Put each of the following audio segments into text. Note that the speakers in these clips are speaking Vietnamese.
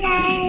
Bye.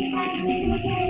すいません。